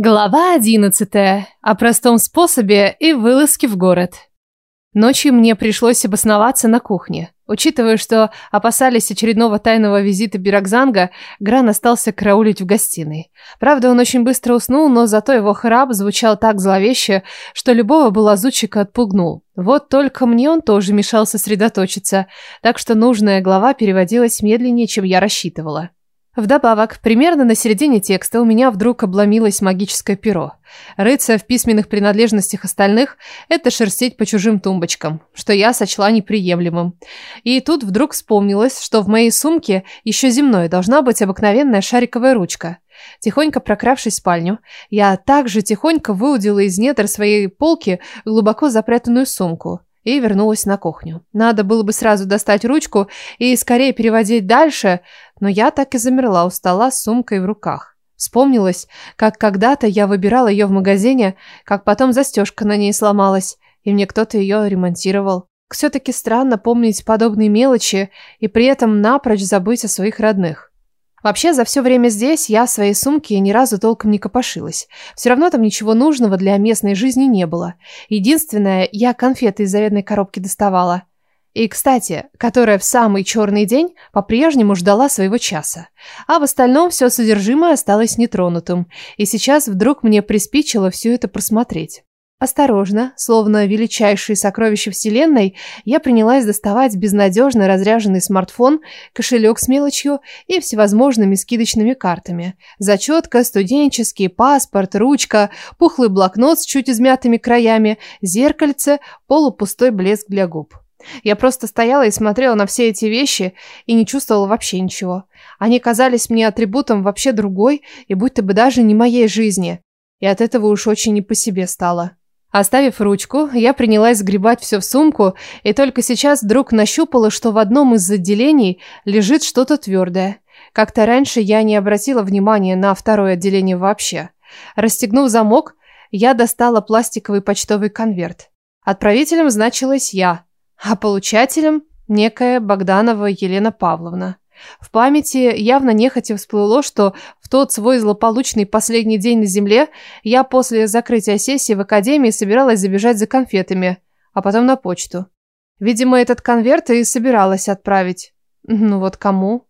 Глава 11. О простом способе и вылазке в город. Ночью мне пришлось обосноваться на кухне. Учитывая, что опасались очередного тайного визита Бирокзанга, Гран остался караулить в гостиной. Правда, он очень быстро уснул, но зато его храп звучал так зловеще, что любого бы лазутчика отпугнул. Вот только мне он тоже мешал сосредоточиться, так что нужная глава переводилась медленнее, чем я рассчитывала. Вдобавок, примерно на середине текста у меня вдруг обломилось магическое перо. Рыться в письменных принадлежностях остальных – это шерстеть по чужим тумбочкам, что я сочла неприемлемым. И тут вдруг вспомнилось, что в моей сумке еще земной должна быть обыкновенная шариковая ручка. Тихонько прокравшись в спальню, я также тихонько выудила из недр своей полки глубоко запрятанную сумку – и вернулась на кухню. Надо было бы сразу достать ручку и скорее переводить дальше, но я так и замерла у стола с сумкой в руках. Вспомнилось, как когда-то я выбирала ее в магазине, как потом застежка на ней сломалась, и мне кто-то ее ремонтировал. Все-таки странно помнить подобные мелочи и при этом напрочь забыть о своих родных. Вообще, за все время здесь я своей сумки ни разу толком не копошилась. Все равно там ничего нужного для местной жизни не было. Единственное, я конфеты из зарядной коробки доставала. И, кстати, которая в самый черный день по-прежнему ждала своего часа. А в остальном все содержимое осталось нетронутым. И сейчас вдруг мне приспичило все это просмотреть. Осторожно, словно величайшие сокровища Вселенной, я принялась доставать безнадежно разряженный смартфон, кошелек с мелочью и всевозможными скидочными картами. Зачетка, студенческий, паспорт, ручка, пухлый блокнот с чуть измятыми краями, зеркальце, полупустой блеск для губ. Я просто стояла и смотрела на все эти вещи и не чувствовала вообще ничего. Они казались мне атрибутом вообще другой и будто бы даже не моей жизни. И от этого уж очень не по себе стало. Оставив ручку, я принялась сгребать все в сумку, и только сейчас вдруг нащупала, что в одном из отделений лежит что-то твердое. Как-то раньше я не обратила внимания на второе отделение вообще. Расстегнув замок, я достала пластиковый почтовый конверт. Отправителем значилась я, а получателем – некая Богданова Елена Павловна. В памяти явно нехотя всплыло, что в тот свой злополучный последний день на земле я после закрытия сессии в академии собиралась забежать за конфетами, а потом на почту. Видимо, этот конверт и собиралась отправить. Ну вот кому?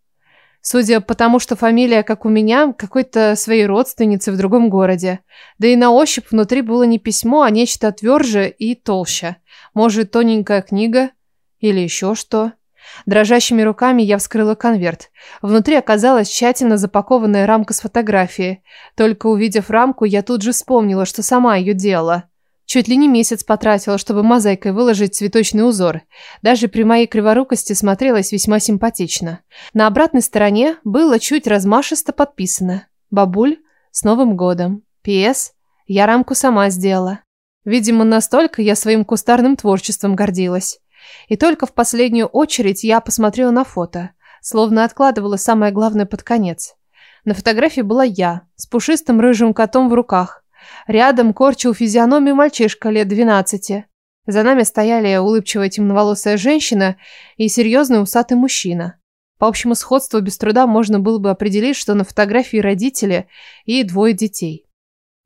Судя по тому, что фамилия, как у меня, какой-то своей родственницы в другом городе. Да и на ощупь внутри было не письмо, а нечто тверже и толще. Может, тоненькая книга? Или еще что? Дрожащими руками я вскрыла конверт. Внутри оказалась тщательно запакованная рамка с фотографией. Только увидев рамку, я тут же вспомнила, что сама ее делала. Чуть ли не месяц потратила, чтобы мозаикой выложить цветочный узор. Даже при моей криворукости смотрелась весьма симпатично. На обратной стороне было чуть размашисто подписано «Бабуль, с Новым годом! П.С. Я рамку сама сделала». Видимо, настолько я своим кустарным творчеством гордилась. И только в последнюю очередь я посмотрела на фото, словно откладывала самое главное под конец. На фотографии была я, с пушистым рыжим котом в руках. Рядом корчил физиономию мальчишка лет 12. За нами стояли улыбчивая темноволосая женщина и серьезный усатый мужчина. По общему сходству без труда можно было бы определить, что на фотографии родители и двое детей.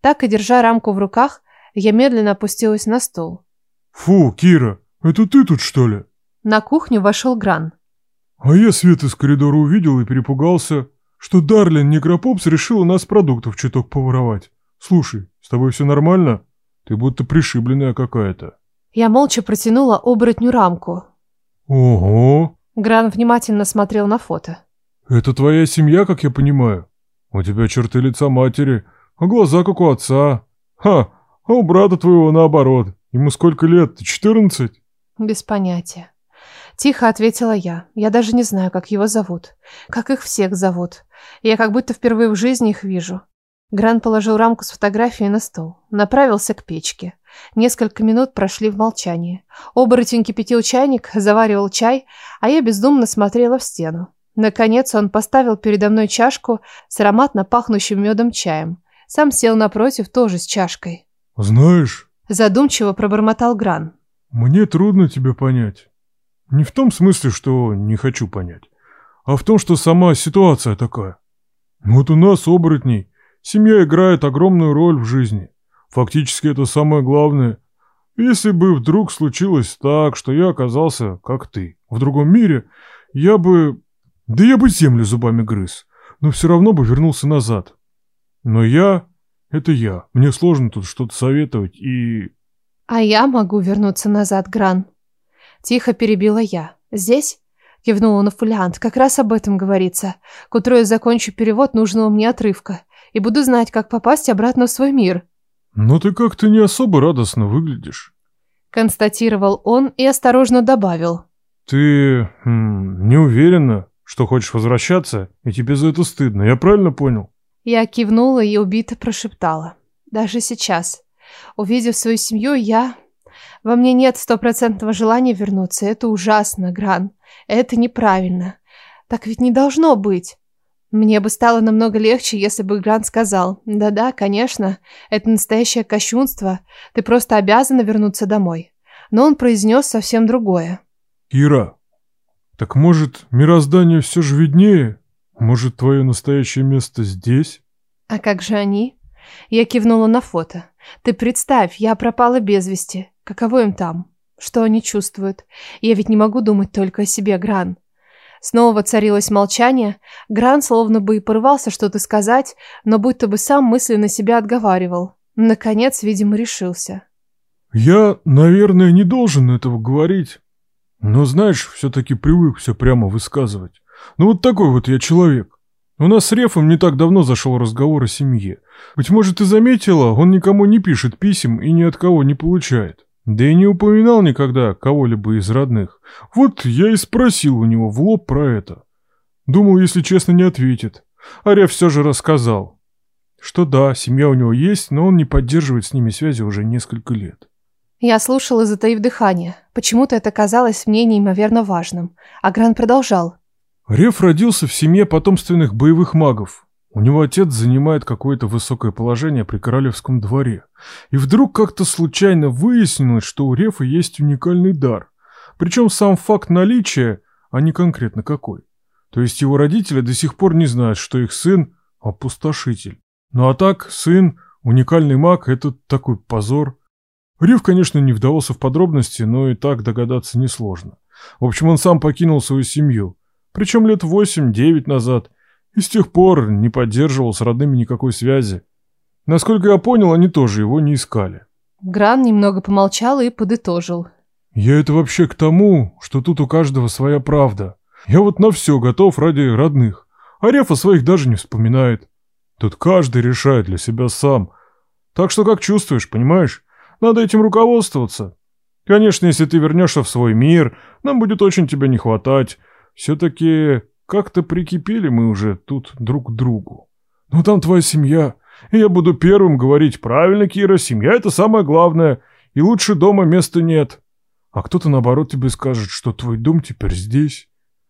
Так и держа рамку в руках, я медленно опустилась на стол. «Фу, Кира, это ты тут, что ли?» На кухню вошел Гран. «А я свет из коридора увидел и перепугался, что Дарлин Некропопс решила нас продуктов чуток поворовать. Слушай, с тобой все нормально? Ты будто пришибленная какая-то». Я молча протянула оборотню рамку. «Ого!» Гран внимательно смотрел на фото. «Это твоя семья, как я понимаю? У тебя черты лица матери, а глаза как у отца. Ха, а у брата твоего наоборот. Ему сколько лет? Четырнадцать?» «Без понятия». Тихо ответила я. Я даже не знаю, как его зовут. Как их всех зовут. Я как будто впервые в жизни их вижу. Гран положил рамку с фотографией на стол. Направился к печке. Несколько минут прошли в молчании. Оборотень кипятил чайник, заваривал чай, а я бездумно смотрела в стену. Наконец он поставил передо мной чашку с ароматно пахнущим медом чаем. Сам сел напротив, тоже с чашкой. «Знаешь...» Задумчиво пробормотал Гран. Мне трудно тебя понять. Не в том смысле, что не хочу понять, а в том, что сама ситуация такая. Вот у нас, оборотней, семья играет огромную роль в жизни. Фактически это самое главное. Если бы вдруг случилось так, что я оказался, как ты, в другом мире, я бы... Да я бы землю зубами грыз, но все равно бы вернулся назад. Но я... Это я. Мне сложно тут что-то советовать и... «А я могу вернуться назад, Гран!» Тихо перебила я. «Здесь?» — кивнула на фолиант. «Как раз об этом говорится. К утру я закончу перевод нужного мне отрывка и буду знать, как попасть обратно в свой мир». Но ты как-то не особо радостно выглядишь», — констатировал он и осторожно добавил. «Ты хм, не уверена, что хочешь возвращаться, и тебе за это стыдно, я правильно понял?» Я кивнула и убито прошептала. «Даже сейчас» увидев свою семью, я... Во мне нет стопроцентного желания вернуться. Это ужасно, Гран. Это неправильно. Так ведь не должно быть. Мне бы стало намного легче, если бы Грант сказал, «Да-да, конечно, это настоящее кощунство, ты просто обязана вернуться домой». Но он произнес совсем другое. Кира, так может, мироздание все же виднее? Может, твое настоящее место здесь?» «А как же они?» Я кивнула на фото. Ты представь, я пропала без вести. Каково им там? Что они чувствуют? Я ведь не могу думать только о себе, Гран. Снова царилось молчание. Гран словно бы и порывался что-то сказать, но будто бы сам мысленно себя отговаривал. Наконец, видимо, решился. «Я, наверное, не должен этого говорить. Но, знаешь, все-таки привык все прямо высказывать. Ну вот такой вот я человек. У нас с Рефом не так давно зашел разговор о семье. Быть может, ты заметила, он никому не пишет писем и ни от кого не получает. Да и не упоминал никогда кого-либо из родных. Вот я и спросил у него в лоб про это. Думал, если честно, не ответит. А Реф все же рассказал, что да, семья у него есть, но он не поддерживает с ними связи уже несколько лет. Я слушала, затаив дыхание. Почему-то это казалось мне неимоверно важным. А Гран продолжал. Реф родился в семье потомственных боевых магов. У него отец занимает какое-то высокое положение при королевском дворе. И вдруг как-то случайно выяснилось, что у Рефа есть уникальный дар. Причем сам факт наличия, а не конкретно какой. То есть его родители до сих пор не знают, что их сын – опустошитель. Ну а так, сын, уникальный маг – это такой позор. Риф, конечно, не вдавался в подробности, но и так догадаться несложно. В общем, он сам покинул свою семью – причем лет восемь-девять назад. И с тех пор не поддерживал с родными никакой связи. Насколько я понял, они тоже его не искали. Гран немного помолчал и подытожил. Я это вообще к тому, что тут у каждого своя правда. Я вот на все готов ради родных. А Рефа своих даже не вспоминает. Тут каждый решает для себя сам. Так что как чувствуешь, понимаешь? Надо этим руководствоваться. Конечно, если ты вернешься в свой мир, нам будет очень тебя не хватать. Все-таки как-то прикипели мы уже тут друг к другу. Ну там твоя семья. И я буду первым говорить, правильно, Кира, семья — это самое главное, и лучше дома места нет. А кто-то, наоборот, тебе скажет, что твой дом теперь здесь.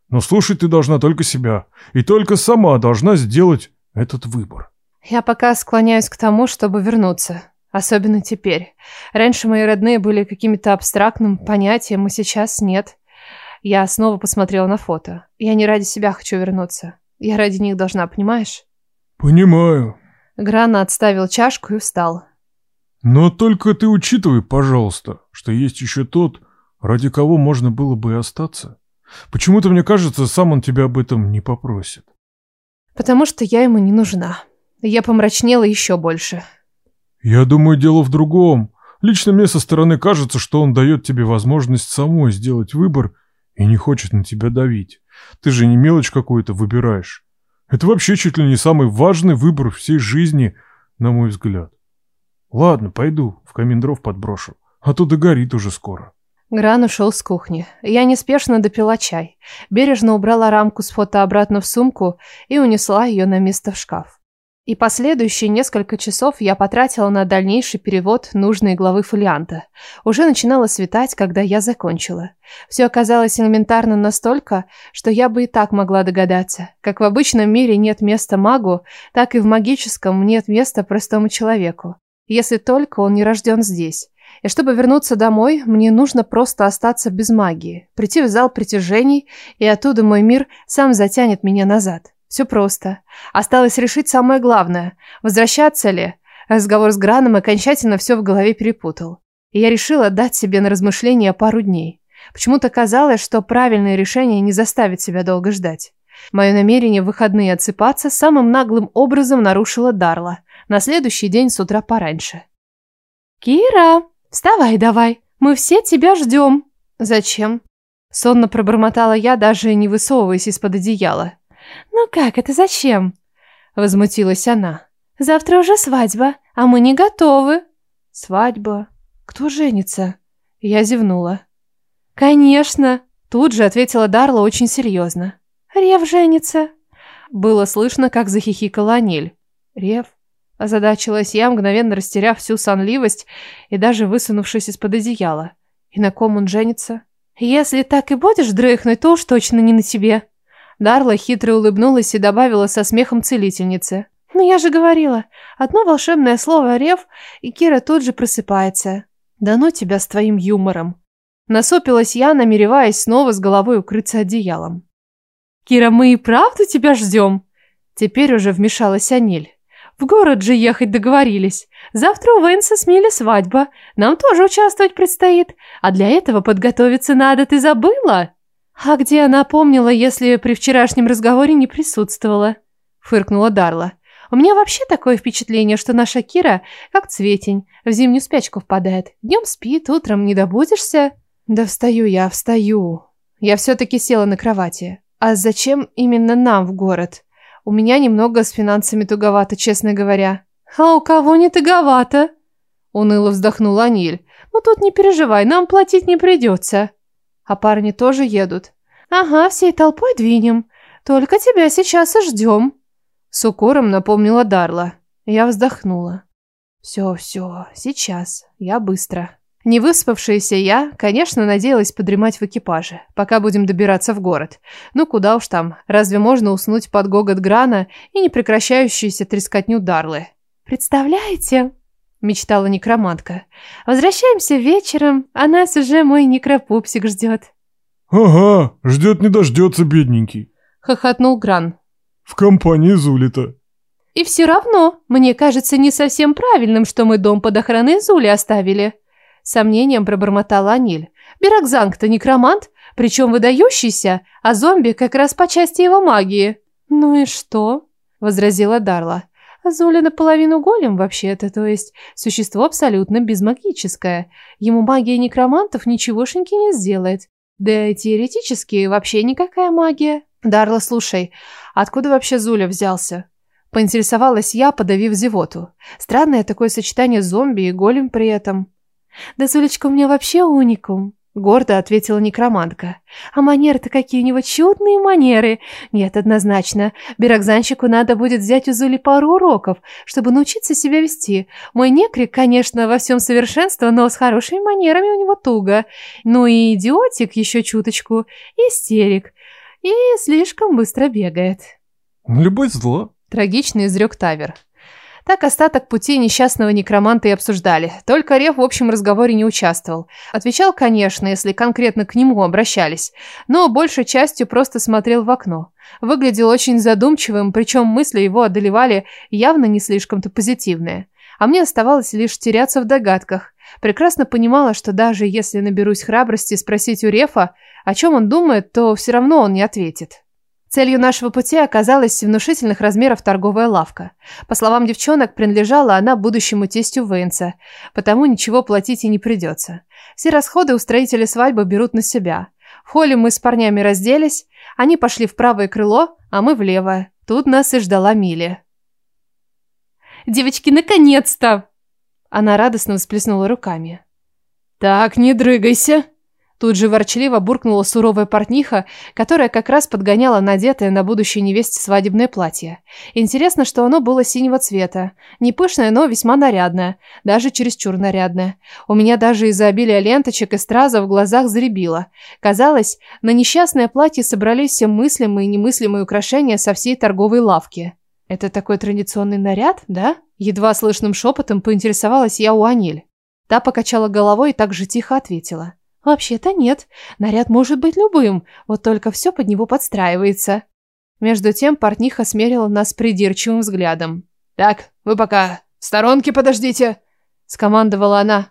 Но слушать ты должна только себя, и только сама должна сделать этот выбор. Я пока склоняюсь к тому, чтобы вернуться. Особенно теперь. Раньше мои родные были каким-то абстрактным понятием, а сейчас нет. Я снова посмотрела на фото. Я не ради себя хочу вернуться. Я ради них должна, понимаешь? Понимаю. Грана отставил чашку и встал. Но только ты учитывай, пожалуйста, что есть еще тот, ради кого можно было бы и остаться. Почему-то, мне кажется, сам он тебя об этом не попросит. Потому что я ему не нужна. Я помрачнела еще больше. Я думаю, дело в другом. Лично мне со стороны кажется, что он дает тебе возможность самой сделать выбор и не хочет на тебя давить. Ты же не мелочь какую-то выбираешь. Это вообще чуть ли не самый важный выбор всей жизни, на мой взгляд. Ладно, пойду, в комендров подброшу, а то догорит уже скоро. Гран ушел с кухни. Я неспешно допила чай, бережно убрала рамку с фото обратно в сумку и унесла ее на место в шкаф и последующие несколько часов я потратила на дальнейший перевод нужной главы фолианта. Уже начинало светать, когда я закончила. Все оказалось элементарно настолько, что я бы и так могла догадаться. Как в обычном мире нет места магу, так и в магическом нет места простому человеку. Если только он не рожден здесь. И чтобы вернуться домой, мне нужно просто остаться без магии, прийти в зал притяжений, и оттуда мой мир сам затянет меня назад. Все просто. Осталось решить самое главное – возвращаться ли. Разговор с Граном окончательно все в голове перепутал. И я решила дать себе на размышление пару дней. Почему-то казалось, что правильное решение не заставит себя долго ждать. Мое намерение в выходные отсыпаться самым наглым образом нарушила Дарла. На следующий день с утра пораньше. «Кира, вставай давай, мы все тебя ждем». «Зачем?» Сонно пробормотала я, даже не высовываясь из-под одеяла. «Ну как, это зачем?» — возмутилась она. «Завтра уже свадьба, а мы не готовы». «Свадьба? Кто женится?» Я зевнула. «Конечно!» — тут же ответила Дарла очень серьезно. «Рев женится!» Было слышно, как захихикала Аниль. «Рев?» — озадачилась я, мгновенно растеряв всю сонливость и даже высунувшись из-под одеяла. «И на ком он женится?» «Если так и будешь дрыхнуть, то уж точно не на тебе!» Дарла хитро улыбнулась и добавила со смехом целительницы. "Ну я же говорила, одно волшебное слово «рев», и Кира тут же просыпается. Да ну тебя с твоим юмором!» Насопилась я, намереваясь снова с головой укрыться одеялом. «Кира, мы и правда тебя ждем?» Теперь уже вмешалась Аниль. «В город же ехать договорились. Завтра у Вэнса смели свадьба. Нам тоже участвовать предстоит. А для этого подготовиться надо, ты забыла?» А где она помнила, если при вчерашнем разговоре не присутствовала? Фыркнула Дарла. У меня вообще такое впечатление, что наша Кира, как цветень, в зимнюю спячку впадает. Днем спит, утром не добудешься. Да встаю я, встаю. Я все-таки села на кровати. А зачем именно нам в город? У меня немного с финансами туговато, честно говоря. А у кого не туговато? Уныло вздохнула Ниль. Ну тут не переживай, нам платить не придется а парни тоже едут. Ага, всей толпой двинем. Только тебя сейчас и ждем. С укором напомнила Дарла. Я вздохнула. Все, все, сейчас, я быстро. Не выспавшаяся я, конечно, надеялась подремать в экипаже, пока будем добираться в город. Ну куда уж там, разве можно уснуть под гогот Грана и непрекращающуюся трескотню Дарлы? «Представляете?» мечтала некромантка. «Возвращаемся вечером, а нас уже мой некропупсик ждет». «Ага, ждет не дождется, бедненький», — хохотнул Гран. «В компании Зулита». «И все равно, мне кажется не совсем правильным, что мы дом под охраной Зули оставили», — сомнением пробормотала Аниль. «Бирокзанг-то некромант, причем выдающийся, а зомби как раз по части его магии». «Ну и что?» — возразила Дарла. Золя наполовину голем вообще-то, то есть существо абсолютно безмагическое. Ему магия некромантов ничегошеньки не сделает. Да и теоретически вообще никакая магия. Дарла, слушай, откуда вообще Зуля взялся? Поинтересовалась я, подавив зевоту. Странное такое сочетание зомби и голем при этом. Да Зулечка у меня вообще уникум. Гордо ответила некромантка. «А манеры-то какие-нибудь чудные манеры! Нет, однозначно. Бирокзанщику надо будет взять у Зули пару уроков, чтобы научиться себя вести. Мой некрик, конечно, во всем совершенство, но с хорошими манерами у него туго. Ну и идиотик еще чуточку, истерик. И слишком быстро бегает». Любой зло», — трагично изрек Тавер. Так остаток пути несчастного некроманта и обсуждали, только Рев в общем разговоре не участвовал. Отвечал, конечно, если конкретно к нему обращались, но большей частью просто смотрел в окно. Выглядел очень задумчивым, причем мысли его одолевали явно не слишком-то позитивные. А мне оставалось лишь теряться в догадках. Прекрасно понимала, что даже если наберусь храбрости спросить у Рефа, о чем он думает, то все равно он не ответит. Целью нашего пути оказалась внушительных размеров торговая лавка. По словам девчонок, принадлежала она будущему тестю Вейнса, потому ничего платить и не придется. Все расходы у строителя свадьбы берут на себя. В холле мы с парнями разделись, они пошли в правое крыло, а мы в левое. Тут нас и ждала Милли. «Девочки, наконец-то!» Она радостно всплеснула руками. «Так, не дрыгайся!» Тут же ворчливо буркнула суровая портниха, которая как раз подгоняла надетое на будущей невесте свадебное платье. Интересно, что оно было синего цвета. Не пышное, но весьма нарядное. Даже чересчур нарядное. У меня даже из-за обилия ленточек и страза в глазах зребило. Казалось, на несчастное платье собрались все мыслимые и немыслимые украшения со всей торговой лавки. «Это такой традиционный наряд, да?» Едва слышным шепотом поинтересовалась я у Аниль. Та покачала головой и так же тихо ответила. Вообще-то нет, наряд может быть любым, вот только все под него подстраивается. Между тем портниха смерила нас придирчивым взглядом. «Так, вы пока в сторонке подождите!» – скомандовала она.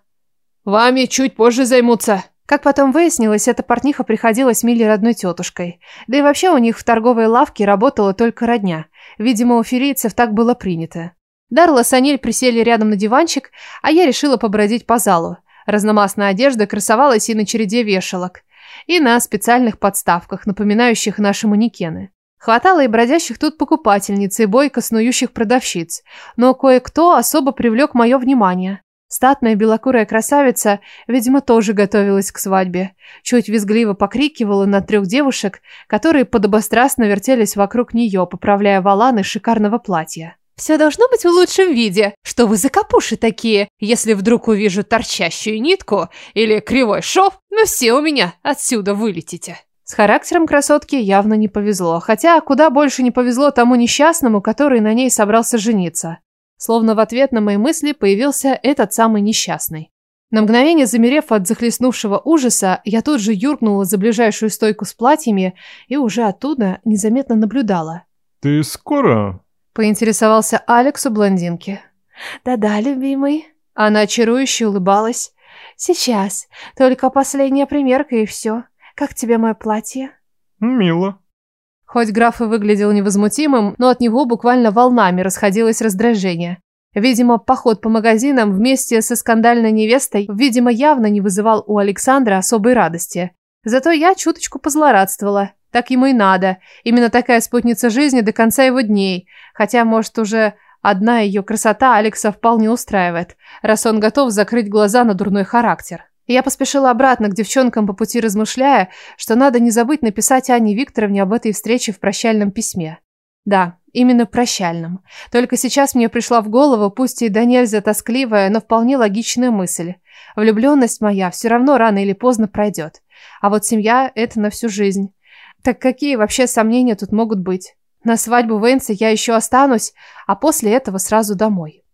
«Вами чуть позже займутся!» Как потом выяснилось, эта портниха приходилась Миле родной тетушкой. Да и вообще у них в торговой лавке работала только родня. Видимо, у ферийцев так было принято. Дарла с Аниль присели рядом на диванчик, а я решила побродить по залу. Разномастная одежда красовалась и на череде вешалок, и на специальных подставках, напоминающих наши манекены. Хватало и бродящих тут покупательниц, и бойко снующих продавщиц, но кое-кто особо привлек мое внимание. Статная белокурая красавица, видимо, тоже готовилась к свадьбе. Чуть визгливо покрикивала на трех девушек, которые подобострастно вертелись вокруг нее, поправляя валаны шикарного платья. Все должно быть в лучшем виде. Что вы за капуши такие? Если вдруг увижу торчащую нитку или кривой шов, ну все у меня отсюда вылетите. С характером красотки явно не повезло, хотя куда больше не повезло тому несчастному, который на ней собрался жениться. Словно в ответ на мои мысли появился этот самый несчастный. На мгновение замерев от захлестнувшего ужаса, я тут же юркнула за ближайшую стойку с платьями и уже оттуда незаметно наблюдала. «Ты скоро?» Поинтересовался Алекс у блондинки. «Да-да, любимый». Она чарующе улыбалась. «Сейчас. Только последняя примерка и все. Как тебе мое платье?» «Мило». Хоть граф и выглядел невозмутимым, но от него буквально волнами расходилось раздражение. Видимо, поход по магазинам вместе со скандальной невестой, видимо, явно не вызывал у Александра особой радости. Зато я чуточку позлорадствовала. Так ему и надо. Именно такая спутница жизни до конца его дней. Хотя, может, уже одна ее красота Алекса вполне устраивает, раз он готов закрыть глаза на дурной характер. Я поспешила обратно к девчонкам по пути, размышляя, что надо не забыть написать Анне Викторовне об этой встрече в прощальном письме. Да, именно прощальном. Только сейчас мне пришла в голову, пусть и до нельзя тоскливая, но вполне логичная мысль. Влюбленность моя все равно рано или поздно пройдет. А вот семья – это на всю жизнь. Так какие вообще сомнения тут могут быть? На свадьбу Венса я еще останусь, а после этого сразу домой.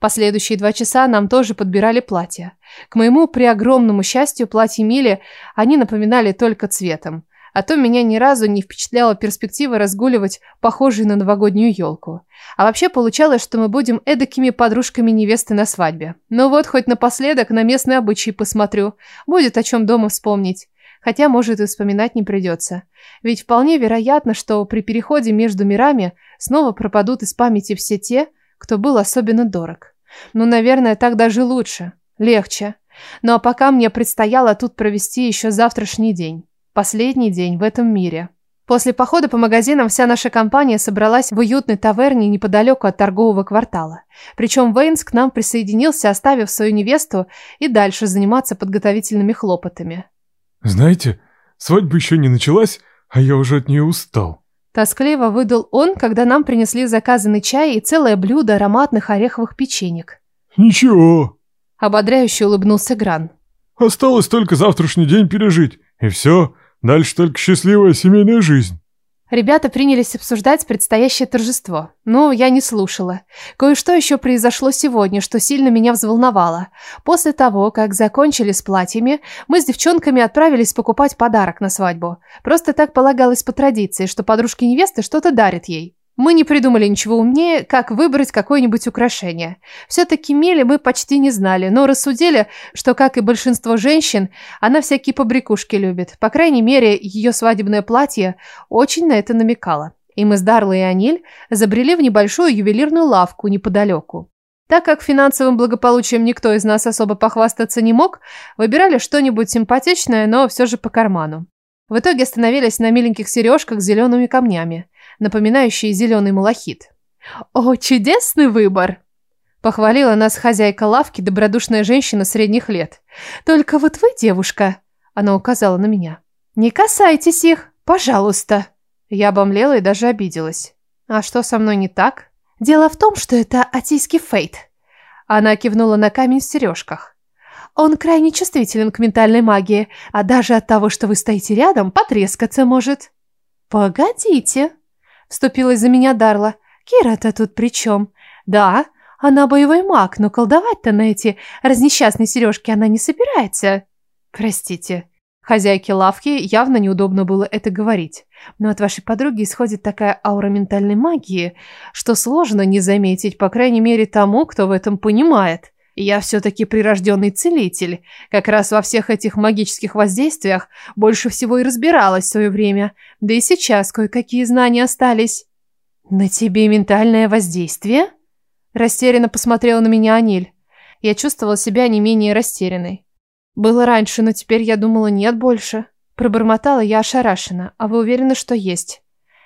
Последующие два часа нам тоже подбирали платья. К моему преогромному счастью, платье Мили они напоминали только цветом. А то меня ни разу не впечатляла перспектива разгуливать похожей на новогоднюю елку. А вообще получалось, что мы будем эдакими подружками невесты на свадьбе. Ну вот, хоть напоследок на местные обычаи посмотрю. Будет о чем дома вспомнить хотя, может, и вспоминать не придется. Ведь вполне вероятно, что при переходе между мирами снова пропадут из памяти все те, кто был особенно дорог. Ну, наверное, так даже лучше, легче. Ну а пока мне предстояло тут провести еще завтрашний день. Последний день в этом мире. После похода по магазинам вся наша компания собралась в уютной таверне неподалеку от торгового квартала. Причем Вейнс к нам присоединился, оставив свою невесту и дальше заниматься подготовительными хлопотами. «Знаете, свадьба еще не началась, а я уже от нее устал». Тоскливо выдал он, когда нам принесли заказанный чай и целое блюдо ароматных ореховых печенек. «Ничего!» – ободряюще улыбнулся Гран. «Осталось только завтрашний день пережить, и все, дальше только счастливая семейная жизнь». Ребята принялись обсуждать предстоящее торжество, но я не слушала. Кое-что еще произошло сегодня, что сильно меня взволновало. После того, как закончили с платьями, мы с девчонками отправились покупать подарок на свадьбу. Просто так полагалось по традиции, что подружки невесты что-то дарят ей. Мы не придумали ничего умнее, как выбрать какое-нибудь украшение. Все-таки мели мы почти не знали, но рассудили, что, как и большинство женщин, она всякие побрякушки любит. По крайней мере, ее свадебное платье очень на это намекало. И мы с Дарлой и Аниль забрели в небольшую ювелирную лавку неподалеку. Так как финансовым благополучием никто из нас особо похвастаться не мог, выбирали что-нибудь симпатичное, но все же по карману. В итоге остановились на миленьких сережках с зелеными камнями напоминающий зеленый малахит. «О, чудесный выбор!» Похвалила нас хозяйка лавки, добродушная женщина средних лет. «Только вот вы, девушка!» Она указала на меня. «Не касайтесь их, пожалуйста!» Я обомлела и даже обиделась. «А что со мной не так?» «Дело в том, что это атийский фейт!» Она кивнула на камень в сережках. «Он крайне чувствителен к ментальной магии, а даже от того, что вы стоите рядом, потрескаться может!» «Погодите!» вступилась за меня Дарла. «Кира-то тут при чем?» «Да, она боевой маг, но колдовать-то на эти разнесчастные сережки она не собирается». «Простите». Хозяйке лавки явно неудобно было это говорить. Но от вашей подруги исходит такая аура ментальной магии, что сложно не заметить, по крайней мере, тому, кто в этом понимает. Я все-таки прирожденный целитель. Как раз во всех этих магических воздействиях больше всего и разбиралась в свое время. Да и сейчас кое-какие знания остались. На тебе ментальное воздействие? Растерянно посмотрела на меня Аниль. Я чувствовала себя не менее растерянной. Было раньше, но теперь я думала нет больше. Пробормотала я ошарашенно. А вы уверены, что есть?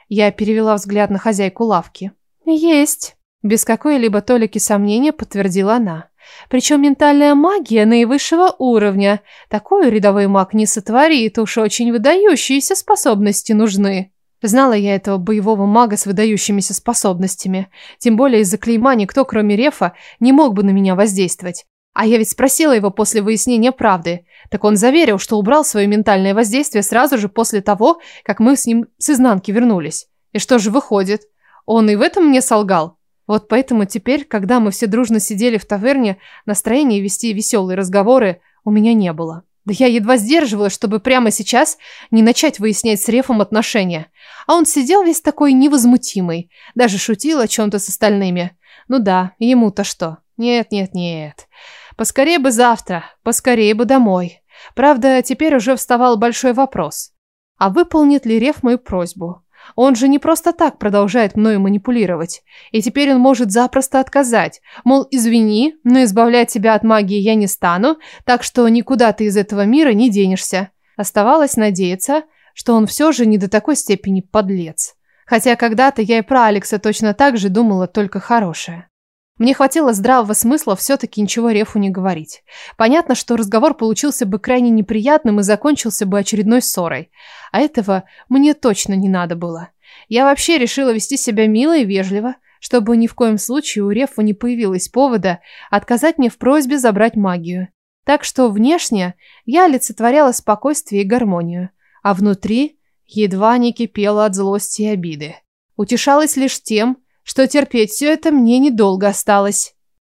Я перевела взгляд на хозяйку лавки. Есть. Без какой-либо толики сомнения подтвердила она. Причем ментальная магия наивысшего уровня. Такой рядовой маг не сотворит, уж очень выдающиеся способности нужны. Знала я этого боевого мага с выдающимися способностями. Тем более из-за клейма никто, кроме Рефа, не мог бы на меня воздействовать. А я ведь спросила его после выяснения правды. Так он заверил, что убрал свое ментальное воздействие сразу же после того, как мы с ним с изнанки вернулись. И что же выходит? Он и в этом мне солгал? Вот поэтому теперь, когда мы все дружно сидели в таверне, настроения вести веселые разговоры у меня не было. Да я едва сдерживалась, чтобы прямо сейчас не начать выяснять с Рефом отношения. А он сидел весь такой невозмутимый, даже шутил о чем-то с остальными. Ну да, ему-то что? Нет, нет, нет. Поскорее бы завтра, поскорее бы домой. Правда, теперь уже вставал большой вопрос. А выполнит ли Реф мою просьбу? Он же не просто так продолжает мною манипулировать. И теперь он может запросто отказать. Мол, извини, но избавлять тебя от магии я не стану, так что никуда ты из этого мира не денешься. Оставалось надеяться, что он все же не до такой степени подлец. Хотя когда-то я и про Алекса точно так же думала только хорошее. Мне хватило здравого смысла все-таки ничего Рефу не говорить. Понятно, что разговор получился бы крайне неприятным и закончился бы очередной ссорой. А этого мне точно не надо было. Я вообще решила вести себя мило и вежливо, чтобы ни в коем случае у Рефу не появилось повода отказать мне в просьбе забрать магию. Так что внешне я олицетворяла спокойствие и гармонию, а внутри едва не кипела от злости и обиды. Утешалась лишь тем, что терпеть все это мне недолго осталось.